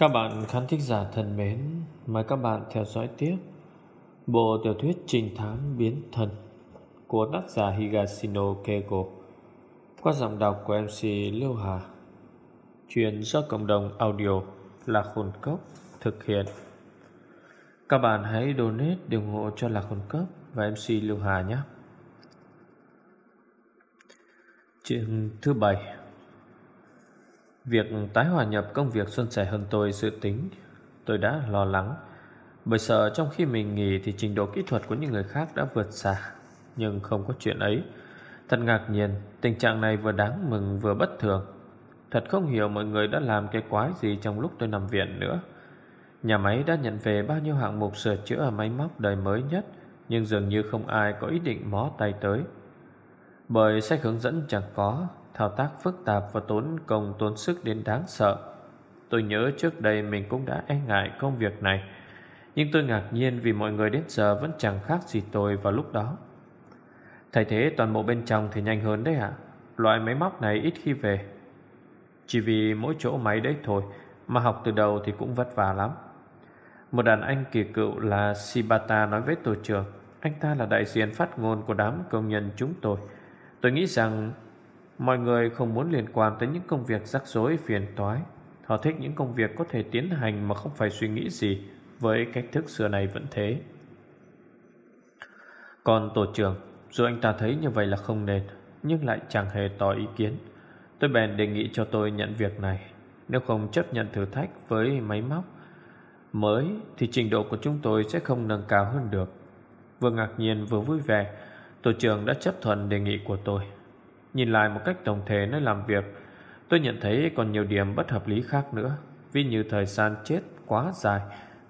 Các bạn khán thính giả thân mến, mời các bạn theo dõi tiếp bộ tiểu thuyết trình thám biến thần của tác giả Higashino Keigo qua giọng đọc của MC Lưu Hà. Chuyện do cộng đồng audio là khôn cốc thực hiện. Các bạn hãy donate để ủng hộ cho Lạc Hồn Cấp và MC Lưu Hà nhé. Chương thứ bảy Việc tái hòa nhập công việc xuân sẻ hơn tôi dự tính. Tôi đã lo lắng. Bởi sợ trong khi mình nghỉ Thì trình độ kỹ thuật của những người khác đã vượt xa. Nhưng không có chuyện ấy. Thật ngạc nhiên, Tình trạng này vừa đáng mừng vừa bất thường. Thật không hiểu mọi người đã làm cái quái gì Trong lúc tôi nằm viện nữa. Nhà máy đã nhận về bao nhiêu hạng mục sửa chữa máy móc đời mới nhất, Nhưng dường như không ai có ý định mó tay tới. Bởi sách hướng dẫn chẳng có. Thao tác phức tạp và tốn công, tốn sức đến đáng sợ. Tôi nhớ trước đây mình cũng đã e ngại công việc này, Nhưng tôi ngạc nhiên vì mọi người đến giờ vẫn chẳng khác gì tôi vào lúc đó. Thay thế toàn bộ bên trong thì nhanh hơn đấy ạ. Loại máy móc này ít khi về. Chỉ vì mỗi chỗ máy đấy thôi, Mà học từ đầu thì cũng vất vả lắm. Một đàn anh kỳ cựu là Shibata nói với tổ trưởng, Anh ta là đại diện phát ngôn của đám công nhân chúng tôi. Tôi nghĩ rằng Mọi người không muốn liên quan tới những công việc rắc rối, phiền toái. Họ thích những công việc có thể tiến hành mà không phải suy nghĩ gì. Với cách thức xưa này vẫn thế. Còn tổ trưởng, Dù anh ta thấy như vậy là không nên, Nhưng lại chẳng hề tỏ ý kiến. Tôi bèn đề nghị cho tôi nhận việc này. Nếu không chấp nhận thử thách với máy móc Mới, thì trình độ của chúng tôi sẽ không nâng cao hơn được. Vừa ngạc nhiên vừa vui vẻ, Tổ trưởng đã chấp thuận đề nghị của tôi. Nhìn lại một cách tổng thể nơi làm việc, Tôi nhận thấy còn nhiều điểm bất hợp lý khác nữa. Vì như thời gian chết quá dài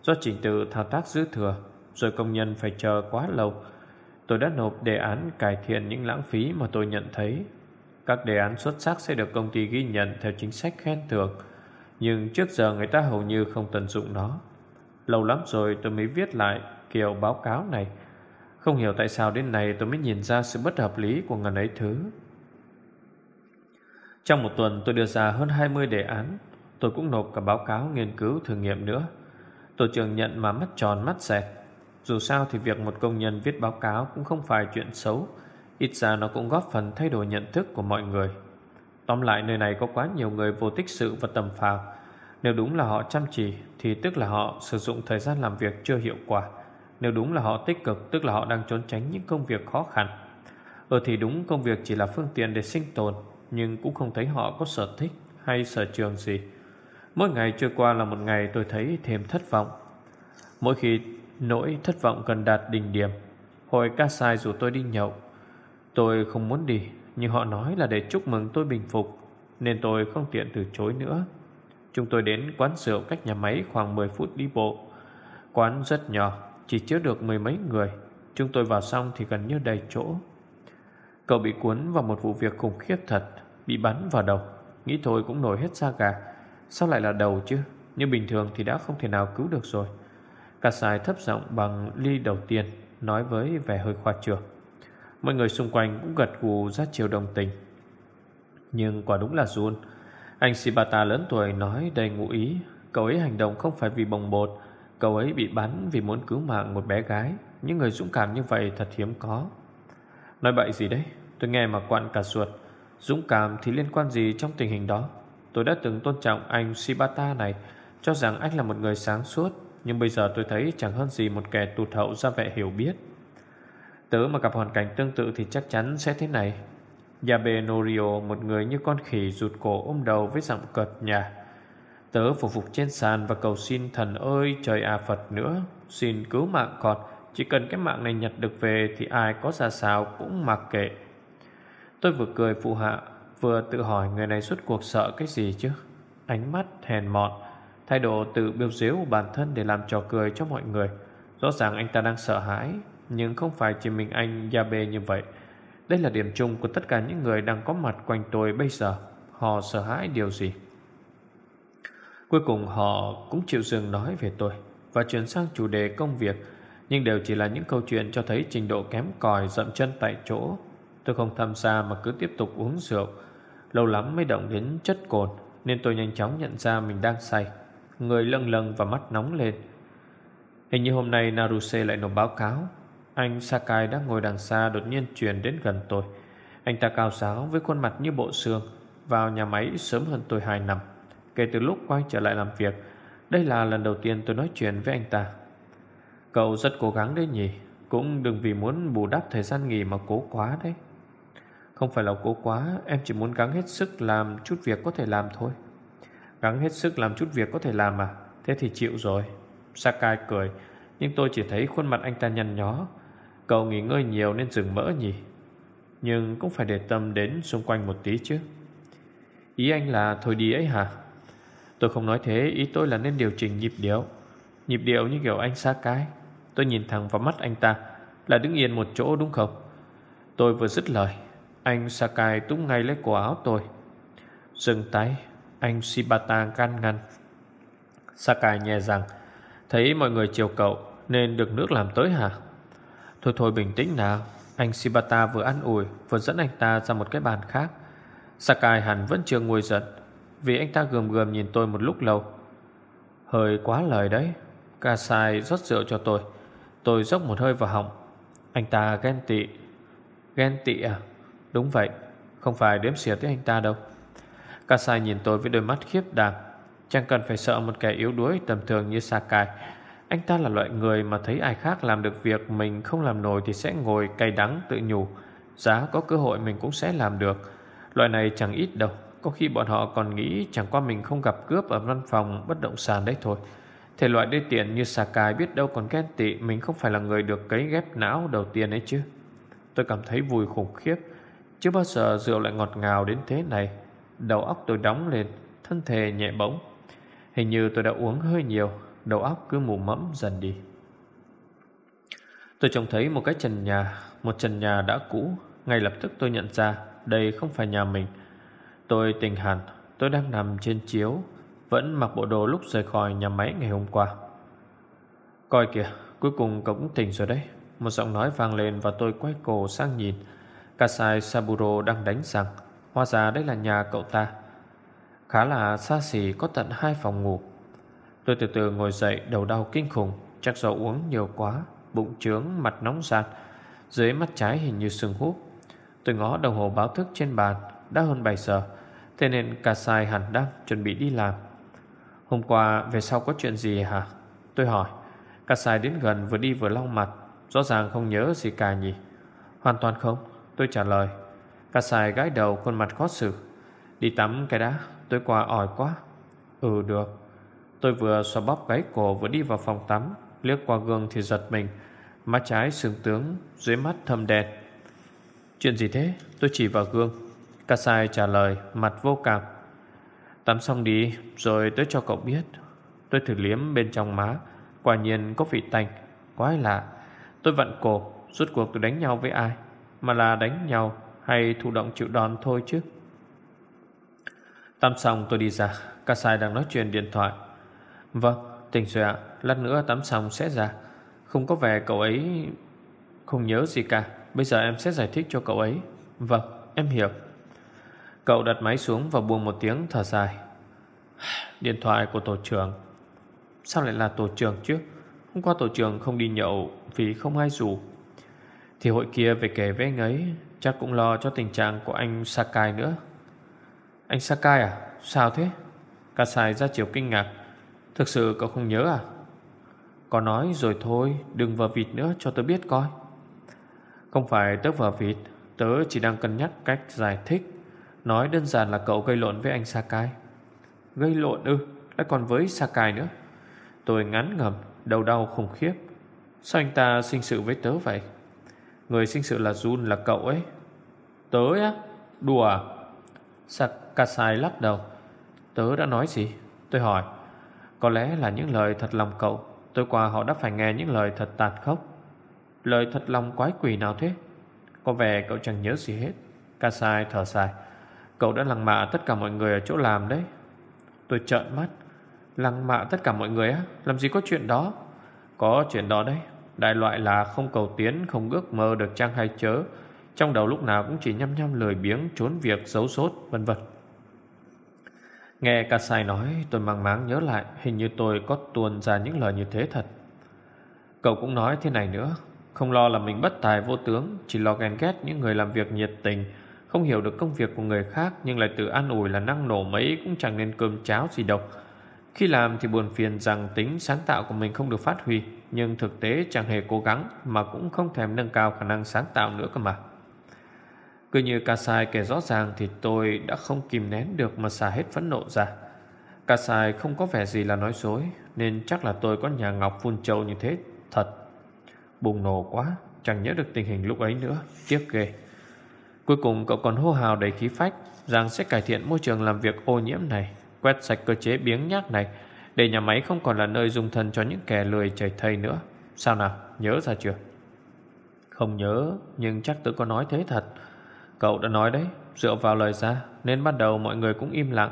Do trình tự thao tác dư thừa, Rồi công nhân phải chờ quá lâu. Tôi đã nộp đề án cải thiện những lãng phí mà tôi nhận thấy. Các đề án xuất sắc sẽ được công ty ghi nhận theo chính sách khen thưởng, Nhưng trước giờ người ta hầu như không tận dụng nó. Lâu lắm rồi tôi mới viết lại kiểu báo cáo này. Không hiểu tại sao đến nay tôi mới nhìn ra sự bất hợp lý của ngần ấy thứ trong một tuần tôi đưa ra hơn 20 đề án. Tôi cũng nộp cả báo cáo nghiên cứu thử nghiệm nữa. Tổ trưởng nhận mà mắt tròn, mắt xẹt. Dù sao thì việc một công nhân viết báo cáo Cũng không phải chuyện xấu. Ít ra nó cũng góp phần thay đổi nhận thức của mọi người. Tóm lại, nơi này có quá nhiều người vô tích sự và tầm phào. Nếu đúng là họ chăm chỉ, Thì tức là họ sử dụng thời gian làm việc chưa hiệu quả. Nếu đúng là họ tích cực, Tức là họ đang trốn tránh những công việc khó khăn. Ở thì đúng, công việc chỉ là phương tiện để sinh tồn nhưng cũng không thấy họ có sở thích hay sở trường gì. Mỗi ngày trôi qua là một ngày tôi thấy thêm thất vọng. Mỗi khi nỗi thất vọng gần đạt đỉnh điểm, hồi ca sai rủ tôi đi nhậu. Tôi không muốn đi, nhưng họ nói là để chúc mừng tôi bình phục, nên tôi không tiện từ chối nữa. Chúng tôi đến quán rượu cách nhà máy khoảng 10 phút đi bộ. Quán rất nhỏ, chỉ chứa được mười mấy người. Chúng tôi vào xong thì gần như đầy chỗ. Cậu bị cuốn vào một vụ việc khủng khiếp thật, Bị bắn vào đầu. Nghĩ thôi cũng nổi hết da gà. Sao lại là đầu chứ? Như bình thường thì đã không thể nào cứu được rồi. Cả xài thấp giọng bằng ly đầu tiên, Nói với vẻ hơi khoa trương. Mọi người xung quanh cũng gật gù ra chiều đồng tình. Nhưng quả đúng là run. Anh Shibata lớn tuổi nói đầy ngụ ý. Cậu ấy hành động không phải vì bồng bột. Cậu ấy bị bắn vì muốn cứu mạng một bé gái. Những người dũng cảm như vậy thật hiếm có. Nói bậy gì đấy? Tôi nghe mà quặn cả ruột. Dũng cảm thì liên quan gì trong tình hình đó? Tôi đã từng tôn trọng anh Shibata này, Cho rằng anh là một người sáng suốt, Nhưng bây giờ tôi thấy chẳng hơn gì Một kẻ tụt hậu ra vẻ hiểu biết. Tớ mà gặp hoàn cảnh tương tự Thì chắc chắn sẽ thế này. Yabe Norio, Một người như con khỉ rụt cổ ôm đầu với giọng cợt nhà Tớ phục phục trên sàn và cầu xin thần ơi, trời à Phật nữa. Xin cứu mạng còn Chỉ cần cái mạng này nhặt được về Thì ai có ra sao cũng mặc kệ. Tôi vừa cười phụ hạ Vừa tự hỏi người này suốt cuộc sợ cái gì chứ? Ánh mắt hèn mọn, Thái độ tự biêu diếu của bản thân Để làm trò cười cho mọi người. Rõ ràng anh ta đang sợ hãi, Nhưng không phải chỉ mình anh Yabe như vậy. Đây là điểm chung của tất cả những người Đang có mặt quanh tôi bây giờ. Họ sợ hãi điều gì? Cuối cùng họ cũng chịu dừng nói về tôi Và chuyển sang chủ đề công việc, Nhưng đều chỉ là những câu chuyện cho thấy trình độ kém còi dậm chân tại chỗ. Tôi không tham gia mà cứ tiếp tục uống rượu. Lâu lắm mới động đến chất cồn, Nên tôi nhanh chóng nhận ra mình đang say. Người lâng lâng và mắt nóng lên. Hình như hôm nay Naruse lại nộp báo cáo. Anh Sakai đang ngồi đằng xa Đột nhiên truyền đến gần tôi. Anh ta cao giáo với khuôn mặt như bộ xương, Vào nhà máy sớm hơn tôi 2 năm. Kể từ lúc quay trở lại làm việc, Đây là lần đầu tiên tôi nói chuyện với anh ta. Cậu rất cố gắng đấy nhỉ, Cũng đừng vì muốn bù đắp thời gian nghỉ mà cố quá đấy. Không phải là cố quá, Em chỉ muốn gắng hết sức làm chút việc có thể làm thôi. Gắng hết sức làm chút việc có thể làm à? Thế thì chịu rồi. Sakai cười, Nhưng tôi chỉ thấy khuôn mặt anh ta nhăn nhó. Cậu nghỉ ngơi nhiều nên dừng mỡ nhỉ? Nhưng cũng phải để tâm đến xung quanh một tí chứ. Ý anh là thôi đi ấy hả? Tôi không nói thế, Ý tôi là nên điều chỉnh nhịp điệu. Nhịp điệu như kiểu anh Sakai. Tôi nhìn thẳng vào mắt anh ta. Là đứng yên một chỗ đúng không? Tôi vừa dứt lời. Anh Sakai túm ngay lấy cổ áo tôi. Dừng tay, Anh Shibata can ngăn. Sakai nhẹ rằng, Thấy mọi người chiều cậu, Nên được nước làm tới hả? Thôi thôi, bình tĩnh nào. Anh Shibata vừa ăn ủi, Vừa dẫn anh ta ra một cái bàn khác. Sakai hẳn vẫn chưa ngồi giận, Vì anh ta gườm gườm nhìn tôi một lúc lâu. Hơi quá lời đấy, Kasai rót rượu cho tôi. Tôi dốc một hơi vào họng. Anh ta ghen tị. Ghen tị à? Đúng vậy, Không phải đếm xỉa tới anh ta đâu. Kasai nhìn tôi với đôi mắt khiếp đảm. Chẳng cần phải sợ một kẻ yếu đuối, tầm thường như Sakai. Anh ta là loại người mà thấy ai khác làm được việc Mình không làm nổi thì sẽ ngồi cay đắng, tự nhủ. Giá có cơ hội mình cũng sẽ làm được. Loại này chẳng ít đâu. Có khi bọn họ còn nghĩ chẳng qua mình không gặp cướp ở văn phòng bất động sản đấy thôi. Thể loại đê tiện như Sakai biết đâu còn ghen tị, Mình không phải là người được cấy ghép não đầu tiên ấy chứ. Tôi cảm thấy vui khủng khiếp. Chưa bao giờ rượu lại ngọt ngào đến thế này. Đầu óc tôi đóng lên, Thân thể nhẹ bỗng. Hình như tôi đã uống hơi nhiều, Đầu óc cứ mù mẫm dần đi. Tôi trông thấy một cái trần nhà, Một trần nhà đã cũ. Ngay lập tức tôi nhận ra, Đây không phải nhà mình. Tôi tỉnh hẳn, Tôi đang nằm trên chiếu, Vẫn mặc bộ đồ lúc rời khỏi nhà máy ngày hôm qua. Coi kìa, Cuối cùng cậu cũng tỉnh rồi đấy. Một giọng nói vang lên và tôi quay cổ sang nhìn. Kasai Saburo đang đánh rằng Hóa ra đây là nhà cậu ta. Khá là xa xỉ, có tận hai phòng ngủ. Tôi từ từ ngồi dậy, đầu đau kinh khủng. Chắc do uống nhiều quá, Bụng trướng, mặt nóng rạt Dưới mắt trái hình như sưng húp. Tôi ngó đồng hồ báo thức trên bàn, Đã hơn 7 giờ. Thế nên Kasai hẳn đang chuẩn bị đi làm. Hôm qua, về sau có chuyện gì hả? Tôi hỏi. Kasai đến gần vừa đi vừa lau mặt. Rõ ràng không nhớ gì cả nhỉ? Hoàn toàn không. Tôi trả lời, Cả xài gái đầu khuôn mặt khó xử. Đi tắm cái đã Tôi qua ỏi quá. Ừ được. Tôi vừa xoa bóp gáy cổ vừa đi vào phòng tắm, Liếc qua gương thì giật mình. Má trái sừng tướng, Dưới mắt thâm đen. Chuyện gì thế? Tôi chỉ vào gương. Kasai trả lời, mặt vô cảm. Tắm xong đi, Rồi tôi cho cậu biết. Tôi thử liếm bên trong má, Quả nhiên có vị tanh. Quái lạ. Tôi vặn cổ Rốt cuộc tôi đánh nhau với ai? Mà là đánh nhau Hay thụ động chịu đòn thôi chứ? Tắm xong tôi đi ra Kasai đang nói chuyện điện thoại. Vâng tỉnh rồi ạ, Lát nữa tắm xong sẽ ra. Không có vẻ cậu ấy Không nhớ gì cả. Bây giờ em sẽ giải thích cho cậu ấy. Vâng em hiểu. Cậu đặt máy xuống và buông một tiếng thở dài. Điện thoại của tổ trưởng. Sao lại là tổ trưởng chứ? Hôm qua tổ trưởng không đi nhậu Vì không ai rủ. Thì hội kia về kể với anh ấy, Chắc cũng lo cho tình trạng của anh Sakai nữa. Anh Sakai à? Sao thế? Kasai ra chiều kinh ngạc. Thực sự cậu không nhớ à? Có nói rồi thôi, Đừng vờ vịt nữa cho tớ biết coi. Không phải tớ vờ vịt, Tớ chỉ đang cân nhắc cách giải thích. Nói đơn giản là cậu gây lộn với anh Sakai. Gây lộn ư? Lại còn với Sakai nữa. Tôi ngắn ngầm Đầu đau khủng khiếp. Sao anh ta sinh sự với tớ vậy? Người sinh sự là Jun, là cậu ấy. Tớ á? Đùa à? Kasai lắc đầu. Tớ đã nói gì? Tôi hỏi. Có lẽ là những lời thật lòng cậu. Tối qua họ đã phải nghe những lời thật tàn khốc. Lời thật lòng quái quỷ nào thế? Có vẻ cậu chẳng nhớ gì hết. Kasai thở dài. Cậu đã lăng mạ tất cả mọi người ở chỗ làm đấy. Tôi trợn mắt. Lăng mạ tất cả mọi người á? Làm gì có chuyện đó? Có chuyện đó đấy. Đại loại là không cầu tiến, Không ước mơ được chăng hay chớ? Trong đầu lúc nào cũng chỉ nhăm nhăm lời biếng, Trốn việc giấu sốt vân vân. Nghe Kasai nói, tôi mang máng nhớ lại, Hình như tôi có tuôn ra những lời như thế thật. Cậu cũng nói thế này nữa, Không lo là mình bất tài vô tướng, Chỉ lo ghen ghét những người làm việc nhiệt tình, Không hiểu được công việc của người khác, Nhưng lại tự an ủi là năng nổ mấy Cũng chẳng nên cơm cháo gì đâu. Khi làm thì buồn phiền rằng tính sáng tạo của mình không được phát huy. Nhưng thực tế chẳng hề cố gắng Mà cũng không thèm nâng cao khả năng sáng tạo nữa cơ mà cứ như Kasai kể rõ ràng thì tôi đã không kìm nén được mà xả hết phẫn nộ ra. Kasai không có vẻ gì là nói dối nên chắc là tôi có nhà ngọc phun trâu như thế thật. Bùng nổ quá, chẳng nhớ được tình hình lúc ấy nữa, tiếc ghê. Cuối cùng cậu còn hô hào đầy khí phách rằng sẽ cải thiện môi trường làm việc ô nhiễm này, quét sạch cơ chế biếng nhác này để nhà máy không còn là nơi dùng thân cho những kẻ lười chảy thây nữa. Sao nào, nhớ ra chưa? Không nhớ, nhưng chắc tôi có nói thế thật. Cậu đã nói đấy Dựa vào lời ra Nên bắt đầu mọi người cũng im lặng.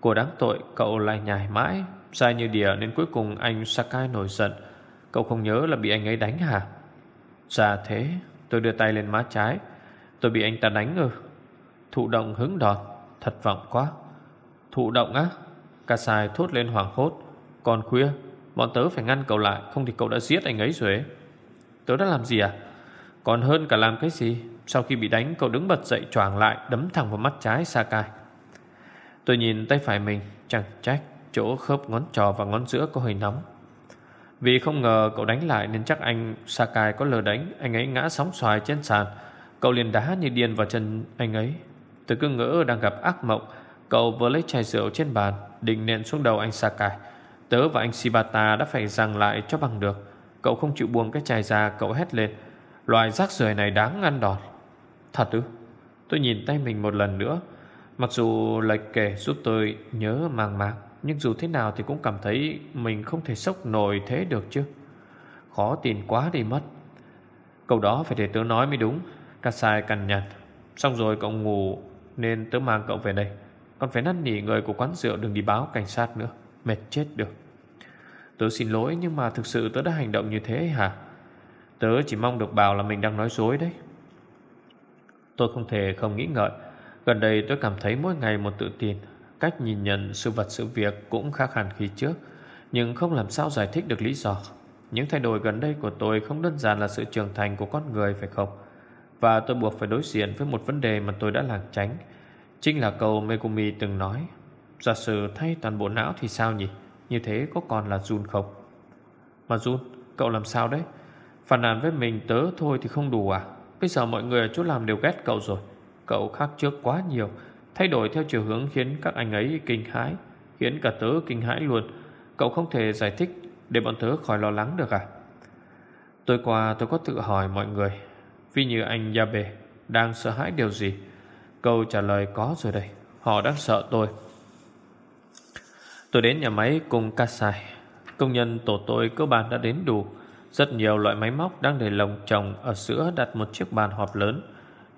Của đáng tội cậu lại nhảy mãi Sai như đỉa nên cuối cùng anh Sakai nổi giận. Cậu không nhớ là bị anh ấy đánh hả? Dạ thế Tôi đưa tay lên má trái. Tôi bị anh ta đánh ư? Thụ động hứng đòn Thật vọng quá. Thụ động á? Kasai thốt lên hoảng hốt. Còn khuya, Bọn tớ phải ngăn cậu lại, Không thì cậu đã giết anh ấy rồi ấy. Tớ đã làm gì à? Còn hơn cả làm cái gì? Sau khi bị đánh, cậu đứng bật dậy choàng lại, Đấm thẳng vào mắt trái Sakai. Tôi nhìn tay phải mình, Chẳng trách chỗ khớp ngón trò và ngón giữa có hơi nóng. Vì không ngờ cậu đánh lại Nên chắc anh Sakai có lờ đánh, Anh ấy ngã sóng xoài trên sàn. Cậu liền đá như điên vào chân anh ấy. Tôi cứ ngỡ đang gặp ác mộng Cậu vừa lấy chai rượu trên bàn, Định nện xuống đầu anh Sakai. Tớ và anh Shibata đã phải giằng lại cho bằng được. Cậu không chịu buông cái chai ra, Cậu hét lên. Loài rác rưởi này đáng ăn đòn. Thật ư? Tôi nhìn tay mình một lần nữa. Mặc dù lời kể giúp tôi nhớ màng màng Nhưng dù thế nào thì cũng cảm thấy Mình không thể sốc nổi thế được chứ. Khó tin quá đi mất. Câu đó phải để tớ nói mới đúng. Kasai cằn nhằn. Xong rồi cậu ngủ, Nên tớ mang cậu về đây. Còn phải năn nỉ người của quán rượu đừng đi báo cảnh sát nữa. Mệt chết được. Tớ xin lỗi nhưng mà thực sự tớ đã hành động như thế hả? Tớ chỉ mong được bảo là mình đang nói dối đấy. Tôi không thể không nghĩ ngợi. Gần đây tôi cảm thấy mỗi ngày một tự tin. Cách nhìn nhận sự vật sự việc Cũng khác hẳn khi trước. Nhưng không làm sao giải thích được lý do. Những thay đổi gần đây của tôi Không đơn giản là sự trưởng thành của con người, phải không? Và tôi buộc phải đối diện Với một vấn đề mà tôi đã lảng tránh. Chính là câu Megumi từng nói, Giả sử thay toàn bộ não thì sao nhỉ? Như thế có còn là Jun không? Mà Jun cậu làm sao đấy? Phản nàn với mình tớ thôi thì không đủ à? Bây giờ mọi người ở chỗ làm đều ghét cậu rồi. Cậu khác trước quá nhiều. Thay đổi theo chiều hướng khiến các anh ấy kinh hãi, Khiến cả tớ kinh hãi luôn. Cậu không thể giải thích Để bọn tớ khỏi lo lắng được à? Tối qua tôi có tự hỏi mọi người, Vì như anh Yabe, Đang sợ hãi điều gì? Câu trả lời có rồi đây Họ đang sợ tôi Tôi đến nhà máy cùng Kasai Công nhân tổ tôi cơ bản đã đến đủ rất nhiều loại máy móc đang để lồng chồng ở giữa đặt một chiếc bàn họp lớn.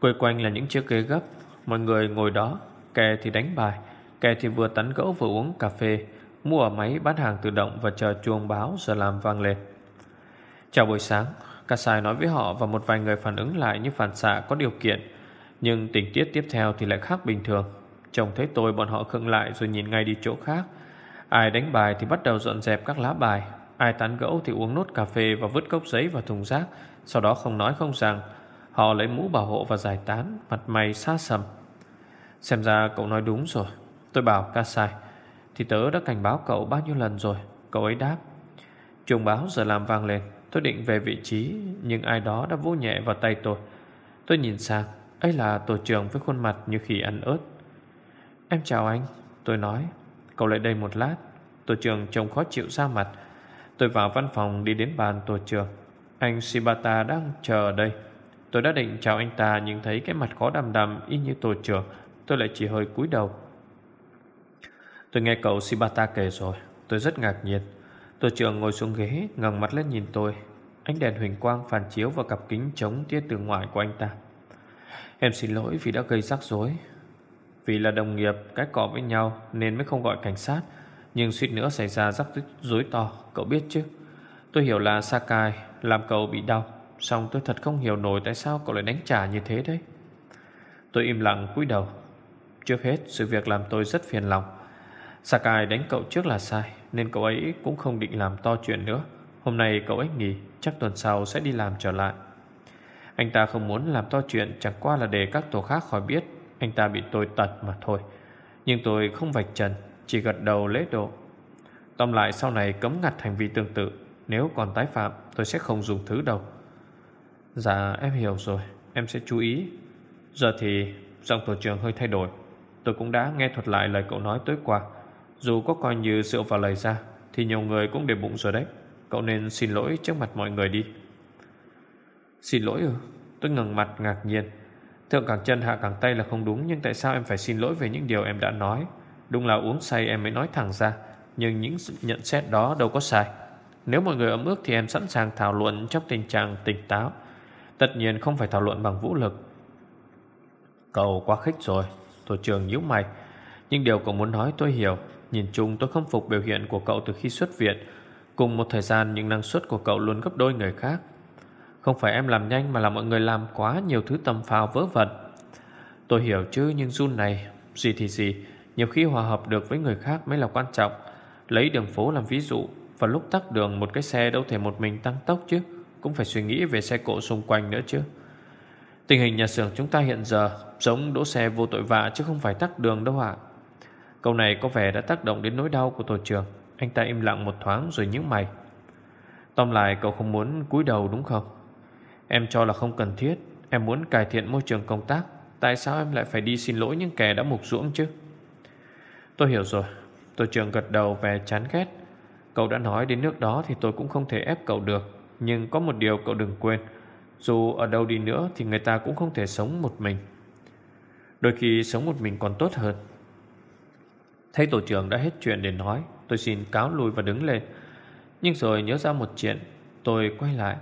Quây quanh là những chiếc ghế gấp. Mọi người ngồi đó, kẻ thì đánh bài, kẻ thì vừa tán gẫu vừa uống cà phê, mua ở máy bán hàng tự động và chờ chuông báo giờ làm vang lên. Chào buổi sáng, Kasai nói với họ và một vài người phản ứng lại như phản xạ có điều kiện. Nhưng tình tiết tiếp theo thì lại khác bình thường. Chồng thấy tôi, bọn họ khựng lại rồi nhìn ngay đi chỗ khác. Ai đánh bài thì bắt đầu dọn dẹp các lá bài. Ai tán gẫu thì uống nốt cà phê và vứt cốc giấy vào thùng rác. Sau đó không nói không rằng, Họ lấy mũ bảo hộ và giải tán, Mặt mày xa sầm. Xem ra cậu nói đúng rồi. Tôi bảo, ca sai. Thì tớ đã cảnh báo cậu bao nhiêu lần rồi? Cậu ấy đáp, Chuông báo giờ làm vang lên. Tôi định về vị trí, Nhưng ai đó đã vỗ nhẹ vào tay tôi. Tôi nhìn sang ấy là tổ trưởng với khuôn mặt như khi ăn ớt. Em chào anh, Tôi nói. Cậu lại đây một lát. Tổ trưởng trông khó chịu ra mặt. Tôi vào văn phòng đi đến bàn tổ trưởng. Anh Shibata đang chờ ở đây. Tôi đã định chào anh ta Nhưng thấy cái mặt khó đầm đầm y như tổ trưởng. Tôi lại chỉ hơi cúi đầu. Tôi nghe cậu Shibata kể rồi. Tôi rất ngạc nhiên. Tổ trưởng ngồi xuống ghế, ngẩng mặt lên nhìn tôi. Ánh đèn huỳnh quang phản chiếu vào cặp kính chống tia từ ngoài của anh ta. Em xin lỗi vì đã gây rắc rối. Vì là đồng nghiệp, Cái cọ với nhau Nên mới không gọi cảnh sát. Nhưng suýt nữa xảy ra rắc rối to, Cậu biết chứ? Tôi hiểu là Sakai làm cậu bị đau Xong tôi thật không hiểu nổi tại sao cậu lại đánh trả như thế đấy. Tôi im lặng cúi đầu. Trước hết, sự việc làm tôi rất phiền lòng. Sakai đánh cậu trước là sai, Nên cậu ấy cũng không định làm to chuyện nữa. Hôm nay cậu ấy nghỉ, Chắc tuần sau sẽ đi làm trở lại. Anh ta không muốn làm to chuyện, Chẳng qua là để các tổ khác khỏi biết. Anh ta bị tôi tật mà thôi. Nhưng tôi không vạch trần, Chỉ gật đầu lễ độ. Tóm lại, sau này cấm ngặt hành vi tương tự. Nếu còn tái phạm, tôi sẽ không dùng thứ đâu. Dạ em hiểu rồi. Em sẽ chú ý. Giờ thì giọng tổ trưởng hơi thay đổi. Tôi cũng đã nghe thuật lại lời cậu nói tối qua. Dù có coi như dựa vào lời ra, Thì nhiều người cũng để bụng rồi đấy. Cậu nên xin lỗi trước mặt mọi người đi. Xin lỗi ư? Tôi ngẩng mặt ngạc nhiên. Thượng cẳng chân hạ cẳng tay là không đúng, Nhưng tại sao em phải xin lỗi về những điều em đã nói? Đúng là uống say em mới nói thẳng ra, Nhưng những nhận xét đó đâu có sai. Nếu mọi người ấm ước thì em sẵn sàng thảo luận Trong tình trạng tỉnh táo. Tất nhiên không phải thảo luận bằng vũ lực. Cậu quá khích rồi Tổ trưởng nhíu mày. Nhưng điều cậu muốn nói tôi hiểu, Nhìn chung tôi không phục biểu hiện của cậu từ khi xuất viện. Cùng một thời gian, những năng suất của cậu luôn gấp đôi người khác. Không phải em làm nhanh mà là mọi người làm quá nhiều thứ tầm phào vớ vẩn. Tôi hiểu chứ, nhưng run này, Gì thì gì, Nhiều khi hòa hợp được với người khác mới là quan trọng. Lấy đường phố làm ví dụ, Và lúc tắt đường một cái xe đâu thể một mình tăng tốc chứ, Cũng phải suy nghĩ về xe cộ xung quanh nữa chứ. Tình hình nhà xưởng chúng ta hiện giờ Giống đỗ xe vô tội vạ chứ không phải tắt đường đâu ạ. Câu này có vẻ đã tác động đến nỗi đau của tổ trưởng. Anh ta im lặng một thoáng rồi nhíu mày. Tóm lại, cậu không muốn cúi đầu đúng không? Em cho là không cần thiết. Em muốn cải thiện môi trường công tác. Tại sao em lại phải đi xin lỗi những kẻ đã mục ruỗng chứ? Tôi hiểu rồi. Tổ trưởng gật đầu về chán ghét. Cậu đã nói đến nước đó thì tôi cũng không thể ép cậu được. Nhưng có một điều cậu đừng quên. Dù ở đâu đi nữa thì người ta cũng không thể sống một mình. Đôi khi sống một mình còn tốt hơn. Thấy tổ trưởng đã hết chuyện để nói, Tôi xin cáo lui và đứng lên. Nhưng rồi nhớ ra một chuyện. Tôi quay lại.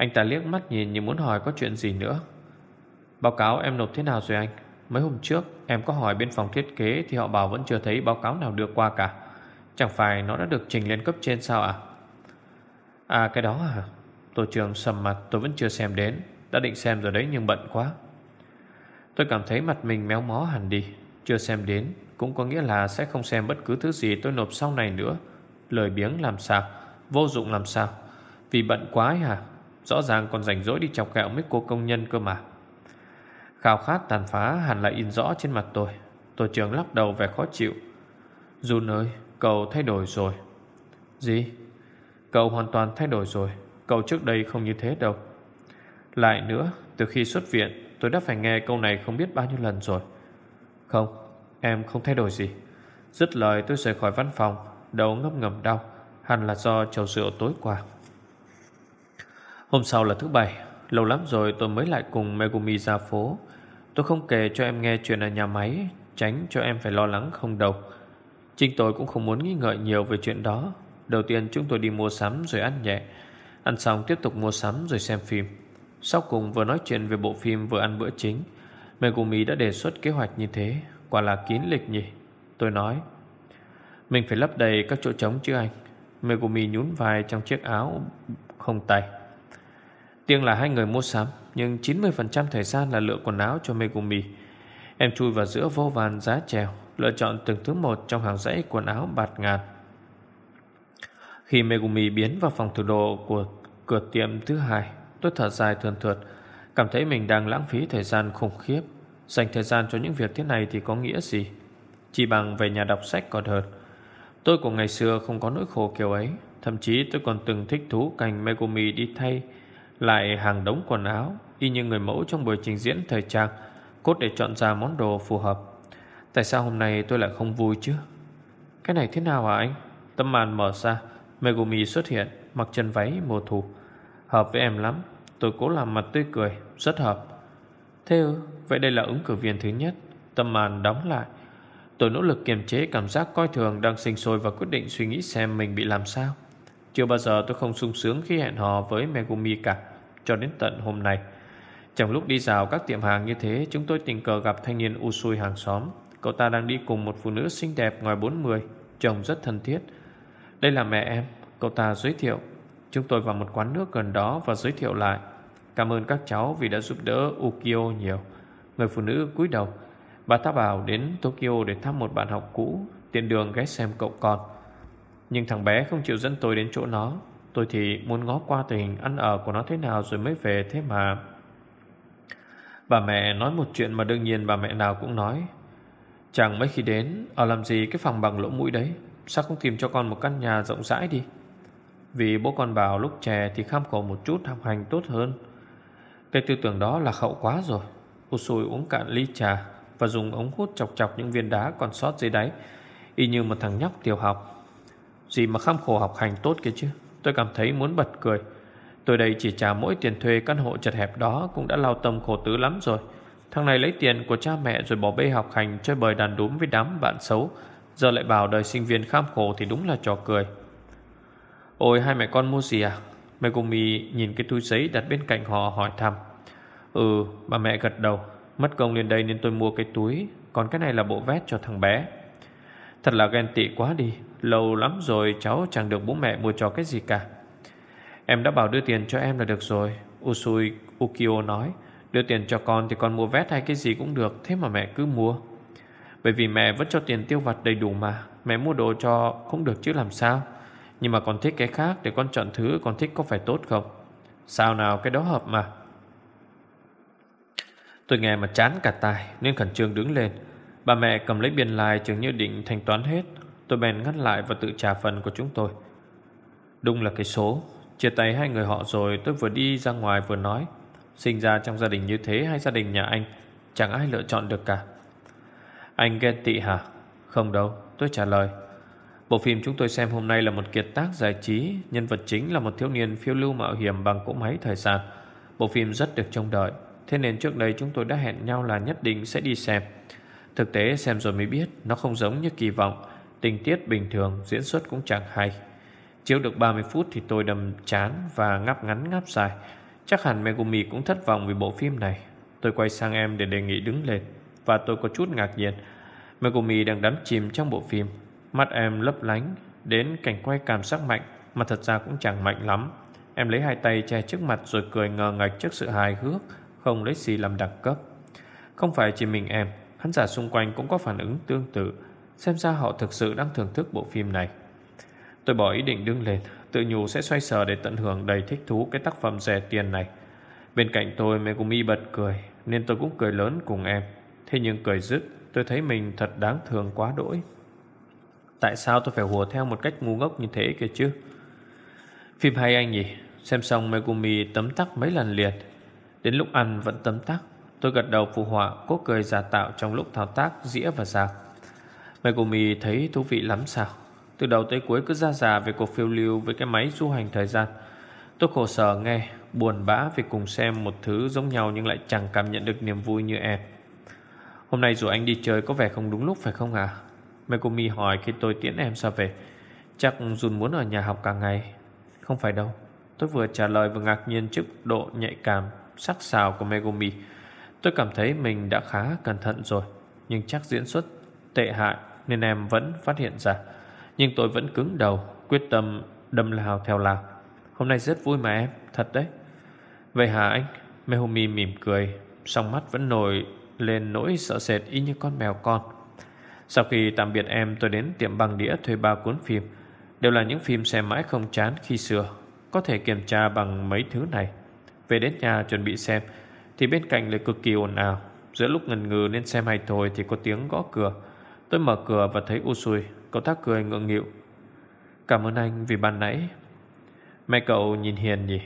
Anh ta liếc mắt nhìn như muốn hỏi có chuyện gì nữa. Báo cáo em nộp thế nào rồi anh? Mấy hôm trước, em có hỏi bên phòng thiết kế Thì họ bảo vẫn chưa thấy báo cáo nào được qua cả. Chẳng phải nó đã được trình lên cấp trên sao à À cái đó à Tổ trưởng sầm mặt, tôi vẫn chưa xem đến. Đã định xem rồi đấy, nhưng bận quá. Tôi cảm thấy mặt mình méo mó hẳn đi. Chưa xem đến, Cũng có nghĩa là sẽ không xem bất cứ thứ gì tôi nộp sau này nữa. Lời biếng làm sao? Vô dụng làm sao? Vì bận quá ấy hả? Rõ ràng còn rảnh rỗi đi chọc kẹo mấy cô công nhân cơ mà. Khao khát tàn phá hẳn lại in rõ trên mặt tôi. Tổ trưởng lắc đầu vẻ khó chịu. Jun ơi, Cậu thay đổi rồi. Gì? Cậu hoàn toàn thay đổi rồi. Cậu trước đây không như thế đâu. Lại nữa, Từ khi xuất viện, Tôi đã phải nghe câu này không biết bao nhiêu lần rồi. Không, Em không thay đổi gì. Dứt lời tôi rời khỏi văn phòng, Đầu ngấp ngầm đau, Hẳn là do chầu rượu tối qua. Hôm sau là thứ bảy, Lâu lắm rồi tôi mới lại cùng Megumi ra phố. Tôi không kể cho em nghe chuyện ở nhà máy, Tránh cho em phải lo lắng không đầu. Chính tôi cũng không muốn nghi ngợi nhiều về chuyện đó. Đầu tiên chúng tôi đi mua sắm rồi ăn nhẹ. Ăn xong tiếp tục mua sắm rồi xem phim. Sau cùng vừa nói chuyện về bộ phim vừa ăn bữa chính, Megumi đã đề xuất kế hoạch như thế. Quả là kín lịch nhỉ? Tôi nói, Mình phải lấp đầy các chỗ trống chứ anh. Megumi nhún vai trong chiếc áo không tay. Tiếng là hai người mua sắm, Nhưng 90% thời gian là lựa quần áo cho Megumi. Em chui vào giữa vô vàn giá trèo, Lựa chọn từng thứ một trong hàng dãy quần áo bạt ngàn. Khi Megumi biến vào phòng thử đồ của cửa tiệm thứ hai, Tôi thở dài thườn thượt, Cảm thấy mình đang lãng phí thời gian khủng khiếp. Dành thời gian cho những việc thế này thì có nghĩa gì? Chỉ bằng về nhà đọc sách còn hơn. Tôi của ngày xưa không có nỗi khổ kiểu ấy, Thậm chí tôi còn từng thích thú cảnh Megumi đi thay lại hàng đống quần áo Y như người mẫu trong buổi trình diễn thời trang Cốt để chọn ra món đồ phù hợp. Tại sao hôm nay tôi lại không vui chứ? Cái này thế nào hả anh? Tâm màn mở ra Megumi xuất hiện Mặc chân váy mùa thu. Hợp với em lắm Tôi cố làm mặt tươi cười Rất hợp. Thế ư Vậy đây là ứng cử viên thứ nhất. Tâm màn đóng lại. Tôi nỗ lực kiềm chế cảm giác coi thường đang sinh sôi và quyết định suy nghĩ xem mình bị làm sao. Chưa bao giờ tôi không sung sướng khi hẹn hò với Megumi cả, cho đến tận hôm nay. Trong lúc đi dạo các tiệm hàng như thế, chúng tôi tình cờ gặp thanh niên Usui hàng xóm. Cậu ta đang đi cùng một phụ nữ xinh đẹp ngoài 40, chồng rất thân thiết. Đây là mẹ em, cậu ta giới thiệu. Chúng tôi vào một quán nước gần đó và giới thiệu lại. Cảm ơn các cháu vì đã giúp đỡ Ukio nhiều. Người phụ nữ cúi đầu. Bà ta bảo đến Tokyo để thăm một bạn học cũ Tiện đường ghé xem cậu con Nhưng thằng bé không chịu dẫn tôi đến chỗ nó Tôi thì muốn ngó qua tình hình ăn ở của nó thế nào rồi mới về thế mà. Bà mẹ nói một chuyện mà đương nhiên bà mẹ nào cũng nói. Chẳng mấy khi đến, Ở làm gì cái phòng bằng lỗ mũi đấy? Sao không tìm cho con một căn nhà rộng rãi đi? Vì bố con bảo lúc trẻ Thì kham khổ một chút, học hành tốt hơn. Cái tư tưởng đó là hậu quá rồi. Usui uống cạn ly trà Và dùng ống hút chọc chọc những viên đá còn sót dưới đáy, Y như một thằng nhóc tiểu học. Gì mà kham khổ học hành tốt kia chứ? Tôi cảm thấy muốn bật cười. Tôi đây chỉ trả mỗi tiền thuê căn hộ chật hẹp đó Cũng đã lao tâm khổ tứ lắm rồi. Thằng này lấy tiền của cha mẹ rồi bỏ bê học hành, Chơi bời đàn đúm với đám bạn xấu. Giờ lại bảo đời sinh viên kham khổ Thì đúng là trò cười. Ôi, hai mẹ con mua gì à Megumi nhìn cái túi giấy đặt bên cạnh họ hỏi thăm. Ừ bà mẹ gật đầu. Mất công lên đây nên tôi mua cái túi. Còn cái này là bộ vest cho thằng bé. Thật là ghen tị quá đi, Lâu lắm rồi cháu chẳng được bố mẹ mua cho cái gì cả. Em đã bảo đưa tiền cho em là được rồi, Usui Ukio nói. Đưa tiền cho con thì con mua vét hay cái gì cũng được, Thế mà mẹ cứ mua. Bởi vì mẹ vẫn cho tiền tiêu vặt đầy đủ mà, Mẹ mua đồ cho cũng được chứ làm sao. Nhưng mà con thích cái khác Để con chọn thứ con thích có phải tốt không? Sao nào cái đó hợp mà? Tôi nghe mà chán cả tai, Nên khẩn trương đứng lên. Bà mẹ cầm lấy biên lai chừng như định thanh toán hết. Tôi bèn ngắt lại và tự trả phần của chúng tôi. Đúng là cái số. Chia tay hai người họ rồi tôi vừa đi ra ngoài vừa nói. Sinh ra trong gia đình như thế hay gia đình nhà anh, Chẳng ai lựa chọn được cả. Anh ghen tị hả? Không đâu, tôi trả lời. Bộ phim chúng tôi xem hôm nay là một kiệt tác giải trí, Nhân vật chính là một thiếu niên phiêu lưu mạo hiểm bằng cỗ máy thời gian. Bộ phim rất được trông đợi, Thế nên trước đây chúng tôi đã hẹn nhau là nhất định sẽ đi xem. Thực tế xem rồi mới biết, Nó không giống như kỳ vọng. Tình tiết bình thường, diễn xuất cũng chẳng hay. Chiếu được 30 phút thì tôi đầm chán Và ngáp ngắn ngáp dài. Chắc hẳn Megumi cũng thất vọng vì bộ phim này. Tôi quay sang em để đề nghị đứng lên, Và tôi có chút ngạc nhiên. Megumi đang đắm chìm trong bộ phim. Mắt em lấp lánh, Đến cảnh quay cảm giác mạnh, Mà thật ra cũng chẳng mạnh lắm. Em lấy hai tay che trước mặt rồi cười ngờ ngạch trước sự hài hước, Không lấy gì làm đặc cấp. Không phải chỉ mình em Khán giả xung quanh cũng có phản ứng tương tự, Xem ra họ thực sự đang thưởng thức bộ phim này. Tôi bỏ ý định đứng lên, Tự nhủ sẽ xoay sở để tận hưởng đầy thích thú Cái tác phẩm rẻ tiền này. Bên cạnh tôi, Megumi bật cười, Nên tôi cũng cười lớn cùng em. Thế nhưng cười dứt, tôi thấy mình thật đáng thương quá đỗi. Tại sao tôi phải hùa theo một cách ngu ngốc như thế kia chứ? Phim hay anh nhỉ? Xem xong, Megumi tấm tắc mấy lần liền. Đến lúc ăn vẫn tấm tắc. Tôi gật đầu phụ họa, Cố cười giả tạo trong lúc thao tác, dĩa và giạc Megumi thấy thú vị lắm sao? Từ đầu tới cuối cứ ra già về cuộc phiêu lưu Với cái máy du hành thời gian. Tôi khổ sở nghe, Buồn bã vì cùng xem một thứ giống nhau Nhưng lại chẳng cảm nhận được niềm vui như em. Hôm nay dù anh đi chơi Có vẻ không đúng lúc phải không à Megumi hỏi khi tôi tiễn em ra về. Chắc Jun muốn ở nhà học cả ngày. Không phải đâu. Tôi vừa trả lời vừa ngạc nhiên trước độ nhạy cảm, Sắc sảo của Megumi Tôi cảm thấy mình đã khá cẩn thận rồi Nhưng chắc diễn xuất tệ hại Nên em vẫn phát hiện ra. Nhưng tôi vẫn cứng đầu Quyết tâm đâm lao theo lao. Hôm nay rất vui mà em, thật đấy. Vậy hả anh? Mehumi mỉm cười Song mắt vẫn nổi lên nỗi sợ sệt Y như con mèo con. Sau khi tạm biệt em tôi đến tiệm băng đĩa Thuê ba cuốn phim. Đều là những phim xem mãi không chán khi xưa Có thể kiểm tra bằng mấy thứ này. Về đến nhà chuẩn bị xem thì bên cạnh lại cực kỳ ồn ào, Giữa lúc ngần ngừ nên xem hay thôi Thì có tiếng gõ cửa. Tôi mở cửa và thấy Usui Cậu ta cười ngượng nghịu. Cảm ơn anh vì ban nãy. Mẹ cậu nhìn hiền nhỉ?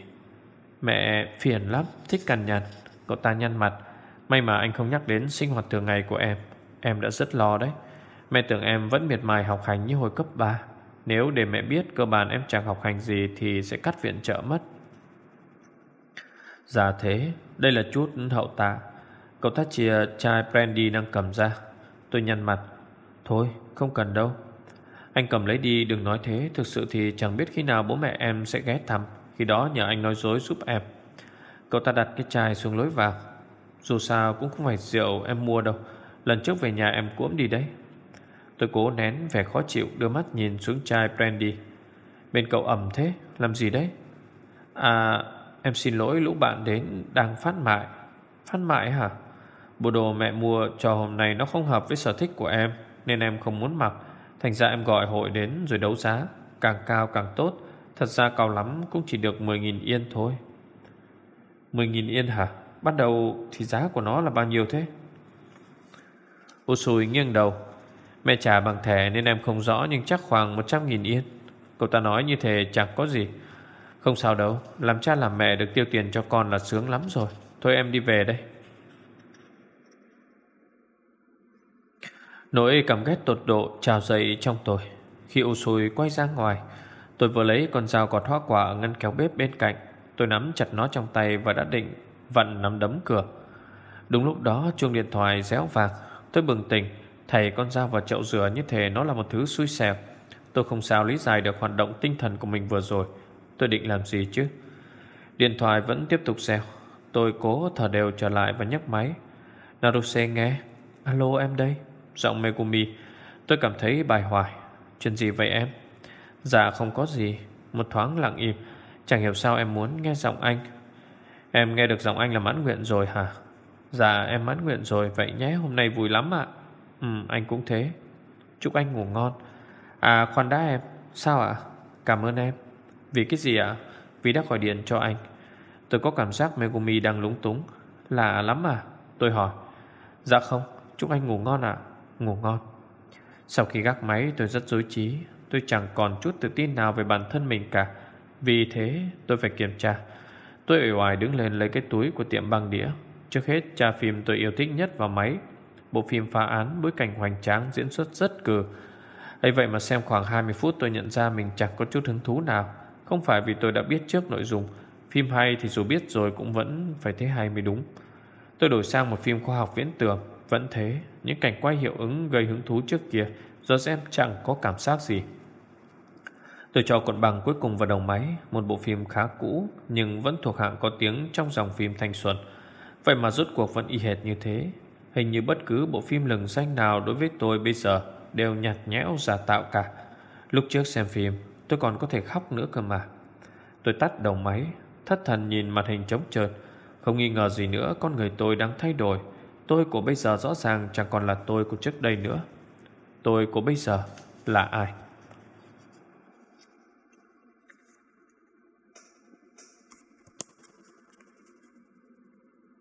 Mẹ phiền lắm, Thích cằn nhằn. Cậu ta nhăn mặt. May mà anh không nhắc đến sinh hoạt thường ngày của em. Em đã rất lo đấy. Mẹ tưởng em vẫn miệt mài học hành như hồi cấp 3 Nếu để mẹ biết cơ bản em chẳng học hành gì Thì sẽ cắt viện trợ mất. Dạ thế, Đây là chút hậu tạ. Cậu ta chia chai brandy đang cầm ra. Tôi nhăn mặt. Thôi, không cần đâu. Anh cầm lấy đi, đừng nói thế. Thực sự thì chẳng biết khi nào bố mẹ em sẽ ghé thăm. Khi đó nhờ anh nói dối giúp em. Cậu ta đặt cái chai xuống lối vào. Dù sao cũng không phải rượu em mua đâu. Lần trước về nhà em cuỗm đi đấy. Tôi cố nén vẻ khó chịu, Đưa mắt nhìn xuống chai brandy. Bên cậu ẩm thế, Làm gì đấy? À Em xin lỗi lũ bạn đến đang phát mại. Phát mại hả? Bộ đồ mẹ mua cho hôm nay nó không hợp với sở thích của em, Nên em không muốn mặc. Thành ra em gọi hội đến rồi đấu giá. Càng cao càng tốt. Thật ra cao lắm cũng chỉ được 10.000 yên thôi. 10.000 yên hả? Bắt đầu thì giá của nó là bao nhiêu thế? Usui nghiêng đầu. Mẹ trả bằng thẻ nên em không rõ Nhưng chắc khoảng 100.000 yên. Cậu ta nói như thế chẳng có gì. Không sao đâu, Làm cha làm mẹ được tiêu tiền cho con là sướng lắm rồi. Thôi em đi về đây. Nỗi cảm ghét tột độ trào dậy trong tôi. Khi Usui quay ra ngoài, Tôi vừa lấy con dao gọt hoa quả ở ngăn kéo bếp bên cạnh. Tôi nắm chặt nó trong tay và đã định vặn nắm đấm cửa. Đúng lúc đó, chuông điện thoại réo vàng. Tôi bừng tỉnh, Thầy con dao vào chậu rửa như thế nó là một thứ xui xẻo. Tôi không sao lý giải được hoạt động tinh thần của mình vừa rồi. Tôi định làm gì chứ? Điện thoại vẫn tiếp tục reo. Tôi cố thở đều trở lại và nhấc máy. Naruse nghe. Alo, em đây? Giọng Megumi. Tôi cảm thấy bài hoài. Chuyện gì vậy em? Dạ không có gì. Một thoáng lặng im. Chẳng hiểu sao em muốn nghe giọng anh. Em nghe được giọng anh là mãn nguyện rồi hả? Dạ em mãn nguyện rồi. Vậy nhé, hôm nay vui lắm ạ. Ừ anh cũng thế. Chúc anh ngủ ngon. À khoan đã em. Sao ạ? Cảm ơn em. Vì cái gì ạ? Vì đã gọi điện cho anh. Tôi có cảm giác Megumi đang lúng túng. Lạ lắm à? Tôi hỏi. Dạ không, Chúc anh ngủ ngon ạ. Ngủ ngon. Sau khi gác máy, tôi rất dối trí. Tôi chẳng còn chút tự tin nào về bản thân mình cả. Vì thế, tôi phải kiểm tra. Tôi ủy oải đứng lên lấy cái túi của tiệm băng đĩa. Trước hết, tra phim tôi yêu thích nhất vào máy. Bộ phim phá án, bối cảnh hoành tráng, diễn xuất rất cừ. Ấy vậy mà xem khoảng 20 phút tôi nhận ra mình chẳng có chút hứng thú nào. Không phải vì tôi đã biết trước nội dung. Phim hay thì dù biết rồi cũng vẫn phải thấy hay mới đúng. Tôi đổi sang một phim khoa học viễn tưởng. Vẫn thế, Những cảnh quay hiệu ứng gây hứng thú trước kia, Do xem chẳng có cảm giác gì. Tôi cho cuộn bằng cuối cùng vào đầu máy, Một bộ phim khá cũ, Nhưng vẫn thuộc hạng có tiếng trong dòng phim thanh xuân. Vậy mà rốt cuộc vẫn y hệt như thế. Hình như bất cứ bộ phim lừng danh nào Đối với tôi bây giờ Đều nhạt nhẽo giả tạo cả. Lúc trước xem phim Tôi còn có thể khóc nữa cơ mà. Tôi tắt đầu máy, Thất thần nhìn màn hình trống trơn. Không nghi ngờ gì nữa, Con người tôi đang thay đổi. Tôi của bây giờ rõ ràng chẳng còn là tôi của trước đây nữa. Tôi của bây giờ là ai?